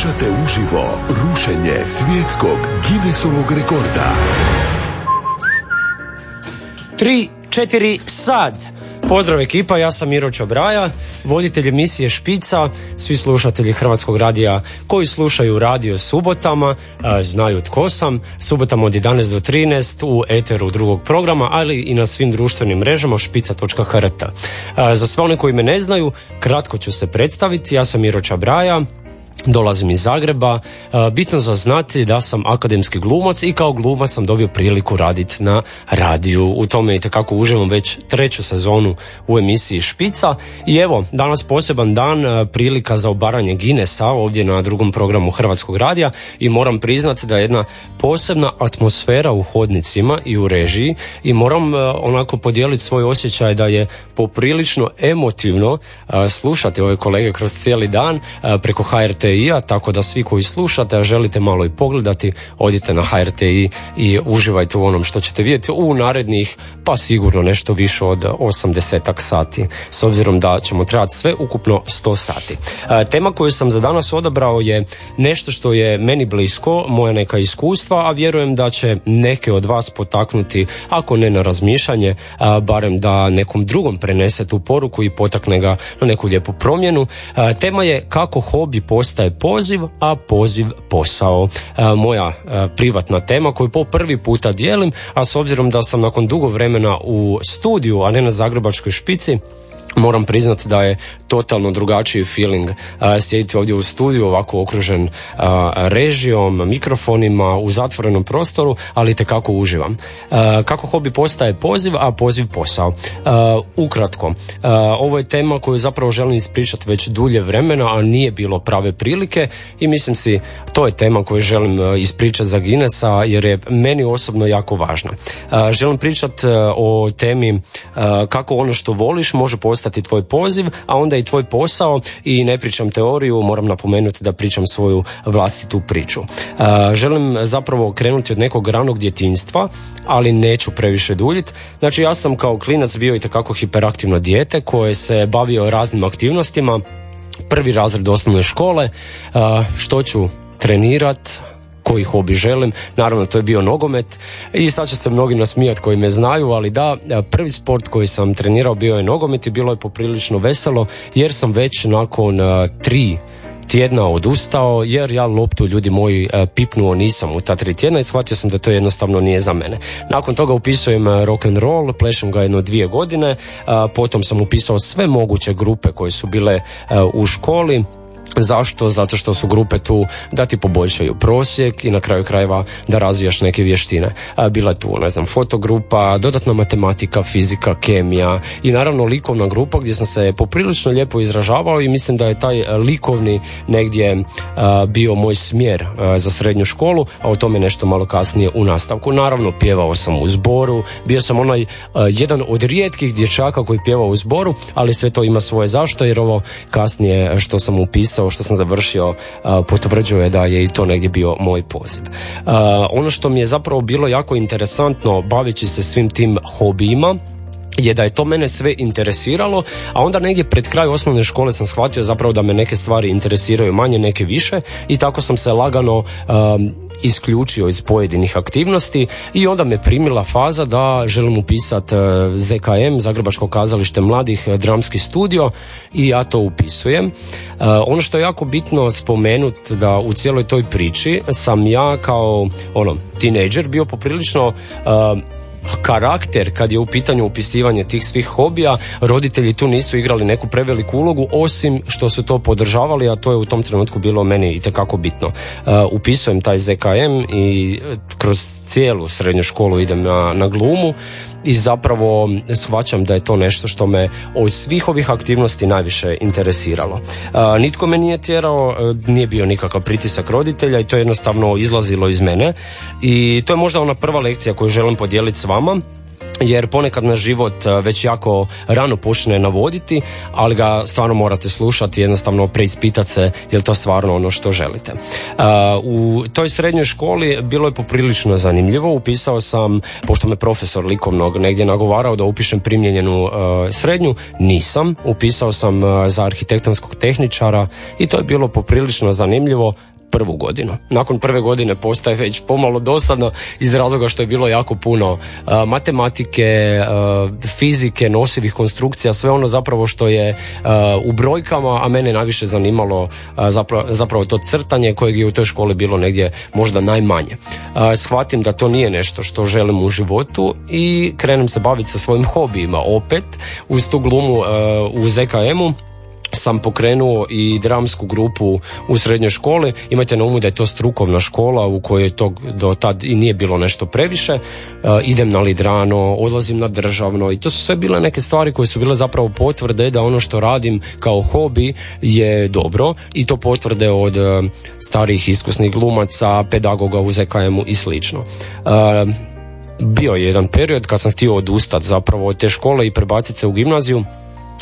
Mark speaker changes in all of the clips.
Speaker 1: Slušate uživo rušenje svjetskog Guinnessovog rekorda.
Speaker 2: 3, 4, sad! Pozdrav ekipa, ja sam Miro Čobraja, voditelj emisije Špica, svi slušatelji Hrvatskog radija koji slušaju radio subotama, znaju tko sam, subotama od 11 do 13 u eteru drugog programa, ali i na svim društvenim mrežama špica.hrt. Za sve one koji me ne znaju, kratko ću se predstaviti, ja sam Miro Čabraja, Dolazim iz Zagreba, e, bitno za znati da sam akademski glumac i kao glumac sam dobio priliku raditi na radiju. U tome i tekako uživam već treću sezonu u emisiji Špica. I evo, danas poseban dan, e, prilika za obaranje Ginesa ovdje na drugom programu Hrvatskog radija. I moram priznati da je jedna posebna atmosfera u hodnicima i u režiji. I moram e, onako podijeliti svoj osjećaj da je poprilično emotivno slušati ove kolege kroz cijeli dan preko HRT HRTI-a, tako da svi koji slušate, a želite malo i pogledati, odite na HRTI i uživajte u onom što ćete vidjeti u narednih, pa sigurno nešto više od 80 sati, s obzirom da ćemo trebati sve ukupno 100 sati. E, tema koju sam za danas odabrao je nešto što je meni blisko, moja neka iskustva, a vjerujem da će neke od vas potaknuti, ako ne na razmišljanje, barem da nekom drugom prenese tu poruku i potakne ga na neku lijepu promjenu. E, tema je kako hobi postaje je poziv, a poziv posao. E, moja e, privatna tema koju po prvi puta dijelim, a s obzirom da sam nakon dugo vremena u studiju, a ne na zagrebačkoj špici, moram priznati da je totalno drugačiji feeling uh, sjediti ovdje u studiju ovako okružen uh, režijom, mikrofonima u zatvorenom prostoru, ali te kako uživam. Uh, kako hobi postaje poziv, a poziv posao. Ukratko, ovo je tema koju zapravo želim ispričati već dulje vremena, a nije bilo prave prilike i mislim si to je tema koju želim ispričati za Ginesa jer je meni osobno jako važna. Želim pričati o temi kako ono što voliš može postati tvoj poziv, a onda i tvoj posao i ne pričam teoriju, moram napomenuti da pričam svoju vlastitu priču. Želim zapravo krenuti od nekog ranog djetinstva, ali neću previše duljiti. Znači ja sam kao klinac bio i takako hiperaktivno dijete koje se bavio raznim aktivnostima, prvi razred osnovne škole, što ću trenirat, koji hobi želim. Naravno, to je bio nogomet i sad će se mnogi nasmijati koji me znaju, ali da, prvi sport koji sam trenirao bio je nogomet i bilo je poprilično veselo jer sam već nakon tri tjedna odustao jer ja loptu ljudi moji pipnuo nisam u ta tri tjedna i shvatio sam da to jednostavno nije za mene. Nakon toga upisujem rock and roll, plešem ga jedno dvije godine, potom sam upisao sve moguće grupe koje su bile u školi, Zašto? Zato što su grupe tu da ti poboljšaju prosjek i na kraju krajeva da razvijaš neke vještine. Bila je tu, ne znam, fotogrupa, dodatna matematika, fizika, kemija i naravno likovna grupa gdje sam se poprilično lijepo izražavao i mislim da je taj likovni negdje bio moj smjer za srednju školu, a o tome nešto malo kasnije u nastavku. Naravno, pjevao sam u zboru, bio sam onaj jedan od rijetkih dječaka koji pjevao u zboru, ali sve to ima svoje zašto, jer ovo kasnije što sam upisao posao što sam završio potvrđuje da je i to negdje bio moj poziv. Ono što mi je zapravo bilo jako interesantno baveći se svim tim hobijima je da je to mene sve interesiralo, a onda negdje pred kraj osnovne škole sam shvatio zapravo da me neke stvari interesiraju manje, neke više i tako sam se lagano isključio iz pojedinih aktivnosti i onda me primila faza da želim upisati e, ZKM, Zagrebačko kazalište mladih e, dramski studio i ja to upisujem. E, ono što je jako bitno spomenuti da u cijeloj toj priči sam ja kao ono, tinejdžer bio poprilično karakter kad je u pitanju upisivanje tih svih hobija, roditelji tu nisu igrali neku preveliku ulogu, osim što su to podržavali, a to je u tom trenutku bilo meni i tekako bitno. Uh, upisujem taj ZKM i kroz cijelu srednju školu idem na, na glumu i zapravo shvaćam da je to nešto što me od svih ovih aktivnosti najviše interesiralo. nitko me nije tjerao, e, nije bio nikakav pritisak roditelja i to je jednostavno izlazilo iz mene i to je možda ona prva lekcija koju želim podijeliti s vama jer ponekad na život e, već jako rano počne navoditi, ali ga stvarno morate slušati, jednostavno preispitati se je li to stvarno ono što želite. E, u toj srednjoj školi bilo je poprilično zanimljivo, upisao sam, pošto me profesor likovnog negdje nagovarao da upišem primjenjenu e, srednju, nisam, upisao sam za arhitektonskog tehničara i to je bilo poprilično zanimljivo, prvu godinu. Nakon prve godine postaje već pomalo dosadno iz razloga što je bilo jako puno matematike, fizike, nosivih konstrukcija, sve ono zapravo što je u brojkama, a mene najviše zanimalo zapravo, zapravo to crtanje kojeg je u toj školi bilo negdje možda najmanje. Shvatim da to nije nešto što želim u životu i krenem se baviti sa svojim hobijima opet uz tu glumu u ZKM-u sam pokrenuo i dramsku grupu u srednjoj školi. Imajte na umu da je to strukovna škola u kojoj to do tad i nije bilo nešto previše. E, idem na lidrano, odlazim na državno i to su sve bile neke stvari koje su bile zapravo potvrde da ono što radim kao hobi je dobro i to potvrde od e, starih iskusnih glumaca, pedagoga u ZKM-u i slično. E, bio je jedan period kad sam htio odustati zapravo od te škole i prebaciti se u gimnaziju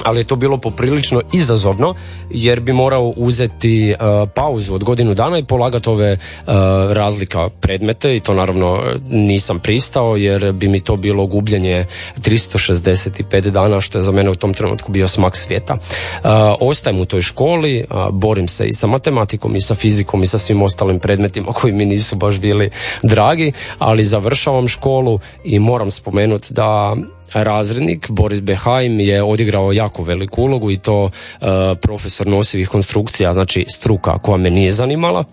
Speaker 2: ali je to bilo poprilično izazovno jer bi morao uzeti uh, pauzu od godinu dana i polagati ove uh, razlika predmete i to naravno nisam pristao jer bi mi to bilo gubljenje 365 dana što je za mene u tom trenutku bio smak svijeta. Uh, ostajem u toj školi, borim se i sa matematikom i sa fizikom i sa svim ostalim predmetima koji mi nisu baš bili dragi, ali završavam školu i moram spomenuti da razrednik Boris Behaim je odigrao jako veliku ulogu i to uh, profesor nosivih konstrukcija, znači struka koja me nije zanimala.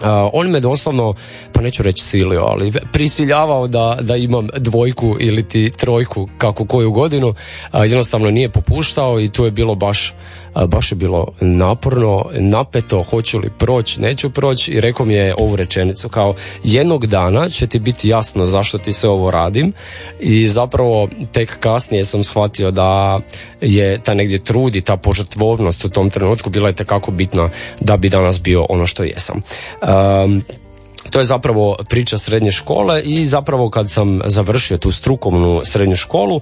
Speaker 2: Uh, on me doslovno, pa neću reći silio, ali prisiljavao da, da imam dvojku ili ti trojku kako koju godinu. Uh, jednostavno nije popuštao i tu je bilo baš baš je bilo naporno, napeto, hoću li proći, neću proći i rekao mi je ovu rečenicu kao jednog dana će ti biti jasno zašto ti sve ovo radim i zapravo tek kasnije sam shvatio da je ta negdje trud i ta požrtvovnost u tom trenutku bila je tekako bitna da bi danas bio ono što jesam. Um, to je zapravo priča srednje škole i zapravo kad sam završio tu strukovnu srednju školu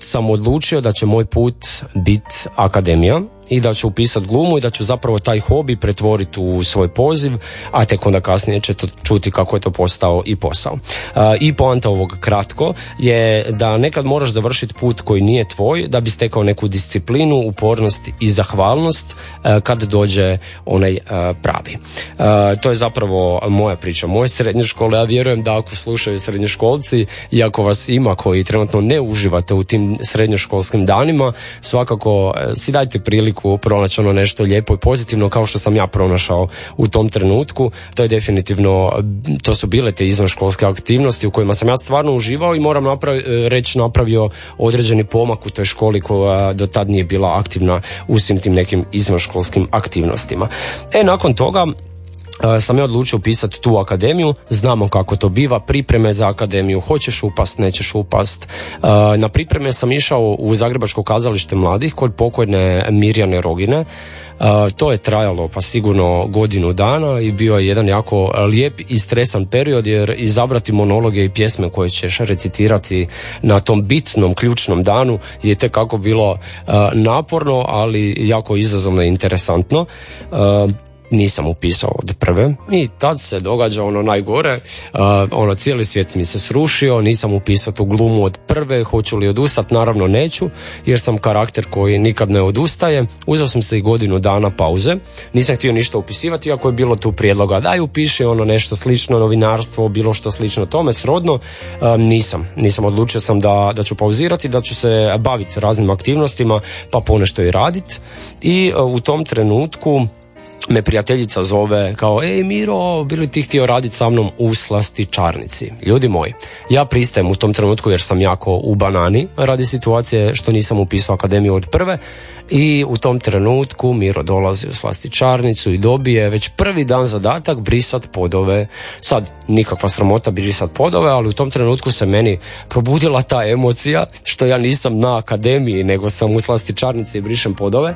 Speaker 2: sam odlučio da će moj put biti akademija i da ću upisati glumu i da ću zapravo taj hobi pretvoriti u svoj poziv, a tek onda kasnije će to čuti kako je to postao i posao. I poanta ovog kratko je da nekad moraš završiti put koji nije tvoj da bi stekao neku disciplinu, upornost i zahvalnost kad dođe onaj pravi. To je zapravo moja priča, moje srednje škole. Ja vjerujem da ako slušaju srednjoškolci i ako vas ima koji trenutno ne uživate u tim srednjoškolskim danima, svakako si dajte priliku priliku pronaći ono nešto lijepo i pozitivno kao što sam ja pronašao u tom trenutku. To je definitivno, to su bile te izvanškolske aktivnosti u kojima sam ja stvarno uživao i moram napravi, reći napravio određeni pomak u toj školi koja do tad nije bila aktivna u svim tim nekim izvanškolskim aktivnostima. E, nakon toga sam ja odlučio upisati tu akademiju, znamo kako to biva, pripreme za akademiju, hoćeš upast, nećeš upast. Na pripreme sam išao u Zagrebačko kazalište mladih kod pokojne Mirjane Rogine. To je trajalo pa sigurno godinu dana i bio je jedan jako lijep i stresan period jer izabrati monologe i pjesme koje ćeš recitirati na tom bitnom ključnom danu je tekako bilo naporno ali jako izazovno i interesantno nisam upisao od prve. I tad se događa ono najgore, uh, ono cijeli svijet mi se srušio, nisam upisao tu glumu od prve, hoću li odustati, naravno neću, jer sam karakter koji nikad ne odustaje, uzeo sam se i godinu dana pauze, nisam htio ništa upisivati, ako je bilo tu prijedloga daj upiši ono nešto slično, novinarstvo, bilo što slično tome, srodno, um, nisam, nisam, odlučio sam da, da ću pauzirati, da ću se baviti raznim aktivnostima, pa ponešto i raditi i uh, u tom trenutku me prijateljica zove kao ej Miro, bili ti htio raditi sa mnom u slastičarnici. Ljudi moji, ja pristajem u tom trenutku jer sam jako u banani radi situacije što nisam upisao akademiju od prve i u tom trenutku Miro dolazi u slastičarnicu i dobije već prvi dan zadatak brisat podove. Sad, nikakva sramota brisat podove, ali u tom trenutku se meni probudila ta emocija što ja nisam na akademiji nego sam u slastičarnici i brišem podove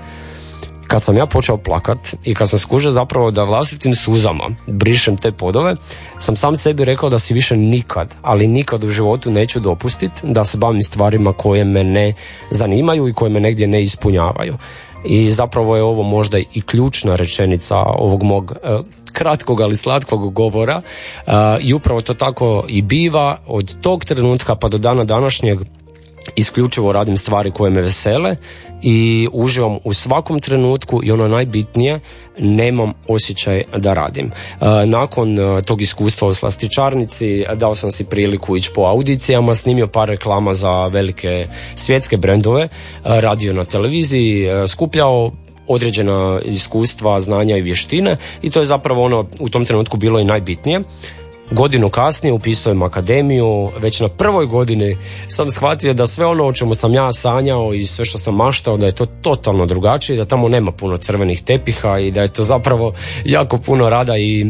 Speaker 2: kad sam ja počeo plakat i kad sam skužio zapravo da vlastitim suzama brišem te podove, sam sam sebi rekao da si više nikad, ali nikad u životu neću dopustiti da se bavim stvarima koje me ne zanimaju i koje me negdje ne ispunjavaju. I zapravo je ovo možda i ključna rečenica ovog mog e, kratkog ali slatkog govora e, i upravo to tako i biva od tog trenutka pa do dana današnjeg isključivo radim stvari koje me vesele i uživam u svakom trenutku i ono najbitnije nemam osjećaj da radim. E, nakon e, tog iskustva u slastičarnici dao sam si priliku ići po audicijama, snimio par reklama za velike svjetske brendove, e, radio na televiziji, skupljao određena iskustva, znanja i vještine i to je zapravo ono u tom trenutku bilo i najbitnije. Godinu kasnije upisujem akademiju, već na prvoj godini sam shvatio da sve ono o čemu sam ja sanjao i sve što sam maštao da je to totalno drugačije, da tamo nema puno crvenih tepiha i da je to zapravo jako puno rada i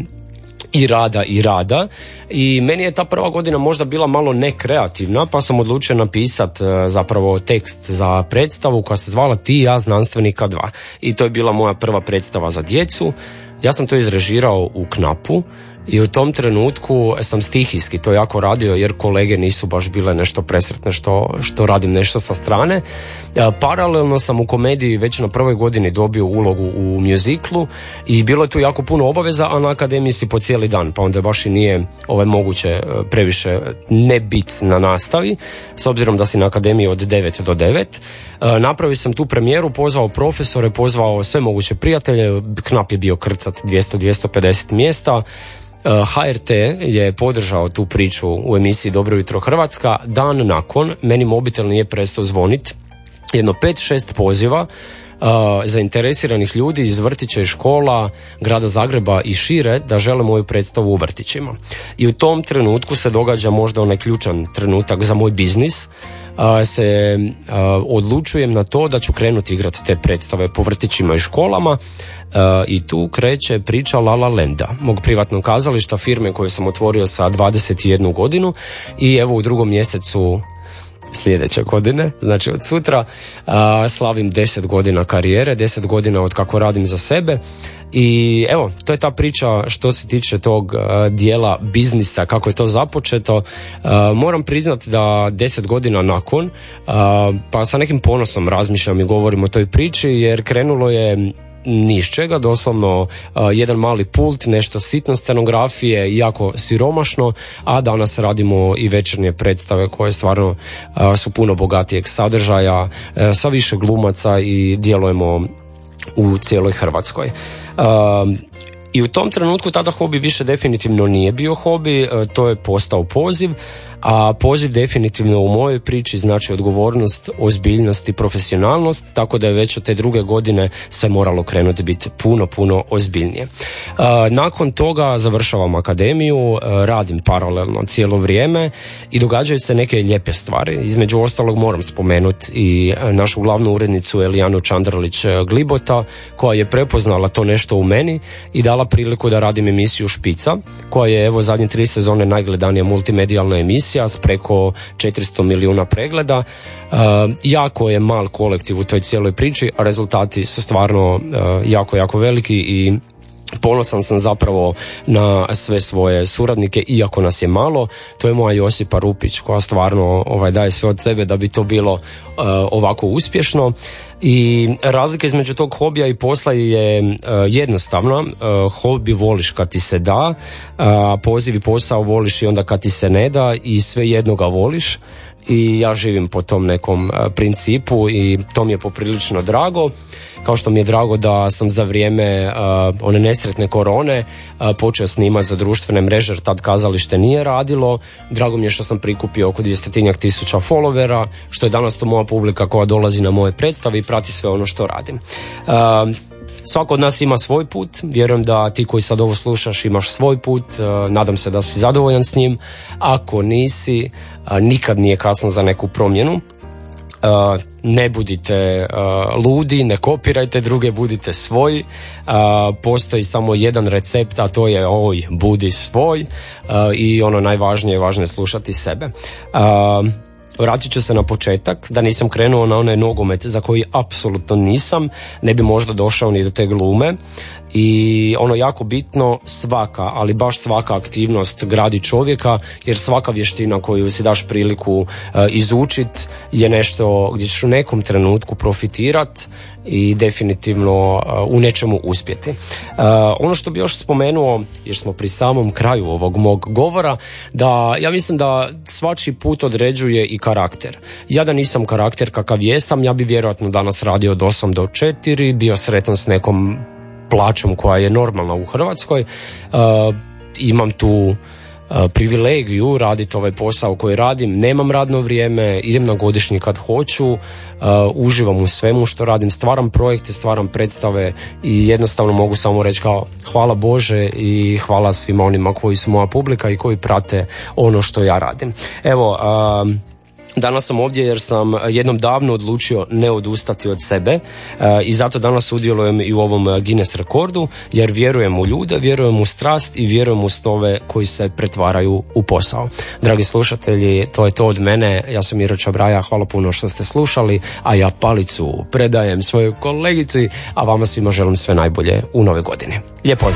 Speaker 2: i rada i rada. I meni je ta prva godina možda bila malo nekreativna pa sam odlučio napisat e, zapravo tekst za predstavu koja se zvala Ti ja znanstvenika 2 i to je bila moja prva predstava za djecu. Ja sam to izrežirao u Knapu i u tom trenutku sam stihijski to jako radio jer kolege nisu baš bile nešto presretne što, što radim nešto sa strane. E, paralelno sam u komediji već na prvoj godini dobio ulogu u mjuziklu i bilo je tu jako puno obaveza, a na akademiji si po cijeli dan, pa onda baš i nije ovaj, moguće e, previše ne bit na nastavi, s obzirom da si na akademiji od 9 do 9. E, napravio sam tu premijeru, pozvao profesore, pozvao sve moguće prijatelje, knap je bio krcat 200-250 mjesta, HRT je podržao tu priču u emisiji Dobro jutro Hrvatska. Dan nakon, meni mobitel nije prestao zvonit. Jedno 5-6 poziva uh, zainteresiranih ljudi iz vrtića i škola grada Zagreba i šire da žele moju predstavu u vrtićima. I u tom trenutku se događa možda onaj ključan trenutak za moj biznis se odlučujem na to da ću krenuti igrati te predstave po vrtićima i školama. I tu kreće priča La La Lenda, mog privatnog kazališta firme koju sam otvorio sa 21 godinu. I evo u drugom mjesecu sljedeće godine, znači od sutra slavim 10 godina karijere, 10 godina od kako radim za sebe i evo, to je ta priča što se tiče tog dijela biznisa, kako je to započeto. moram priznati da deset godina nakon, pa sa nekim ponosom razmišljam i govorim o toj priči, jer krenulo je niš čega, doslovno jedan mali pult, nešto sitno scenografije, jako siromašno, a danas radimo i večernje predstave koje stvarno su puno bogatijeg sadržaja, sa više glumaca i djelujemo u cijeloj Hrvatskoj. I u tom trenutku tada hobi više definitivno nije bio hobi, to je postao poziv a poziv definitivno u mojoj priči znači odgovornost, ozbiljnost i profesionalnost, tako da je već od te druge godine sve moralo krenuti biti puno, puno ozbiljnije. Nakon toga završavam akademiju, radim paralelno cijelo vrijeme i događaju se neke lijepe stvari. Između ostalog moram spomenuti i našu glavnu urednicu Elijanu Čandralić Glibota koja je prepoznala to nešto u meni i dala priliku da radim emisiju Špica koja je evo zadnje tri sezone najgledanija multimedijalna emisija emisija s preko 400 milijuna pregleda. Uh, jako je mal kolektiv u toj cijeloj priči, a rezultati su stvarno uh, jako, jako veliki i Ponosan sam zapravo na sve svoje suradnike, iako nas je malo. To je moja Josipa Rupić koja stvarno ovaj, daje sve od sebe da bi to bilo uh, ovako uspješno. I razlika između tog hobija i posla je uh, jednostavna. Uh, hobi voliš kad ti se da, poziv i posao voliš i onda kad ti se ne da i sve jedno ga voliš i ja živim po tom nekom principu i to mi je poprilično drago. Kao što mi je drago da sam za vrijeme uh, one nesretne korone uh, počeo snimati za društvene mreže jer tad kazalište nije radilo. Drago mi je što sam prikupio oko 200 tisuća followera što je danas to moja publika koja dolazi na moje predstave i prati sve ono što radim. Uh, Svako od nas ima svoj put, vjerujem da ti koji sad ovo slušaš imaš svoj put, nadam se da si zadovoljan s njim. Ako nisi, nikad nije kasno za neku promjenu. Uh, ne budite ludi, ne kopirajte druge, budite svoji. Uh, postoji samo jedan recept, a to je oj, budi svoj i ono najvažnije je važno je slušati sebe. Vratit ću se na početak, da nisam krenuo na onaj nogomet za koji apsolutno nisam, ne bi možda došao ni do te glume i ono jako bitno svaka, ali baš svaka aktivnost gradi čovjeka jer svaka vještina koju si daš priliku e, izučit je nešto gdje ćeš u nekom trenutku profitirat i definitivno e, u nečemu uspjeti. E, ono što bi još spomenuo, jer smo pri samom kraju ovog mog govora, da ja mislim da svačiji put određuje i karakter. Ja da nisam karakter kakav jesam, ja bi vjerojatno danas radio od 8 do 4, bio sretan s nekom plaćom koja je normalna u Hrvatskoj. Uh, imam tu uh, privilegiju raditi ovaj posao koji radim, nemam radno vrijeme, idem na godišnji kad hoću, uh, uživam u svemu što radim, stvaram projekte, stvaram predstave i jednostavno mogu samo reći kao hvala Bože i hvala svima onima koji su moja publika i koji prate ono što ja radim. Evo, Danas sam ovdje jer sam jednom davno odlučio ne odustati od sebe e, i zato danas sudjelujem i u ovom Guinness rekordu jer vjerujem u ljude, vjerujem u strast i vjerujem u snove koji se pretvaraju u posao. Dragi slušatelji, to je to od mene. Ja sam Miro Čabraja, hvala puno što ste slušali, a ja palicu predajem svojoj kolegici, a vama svima želim sve najbolje u nove godine. Lijep pozdrav!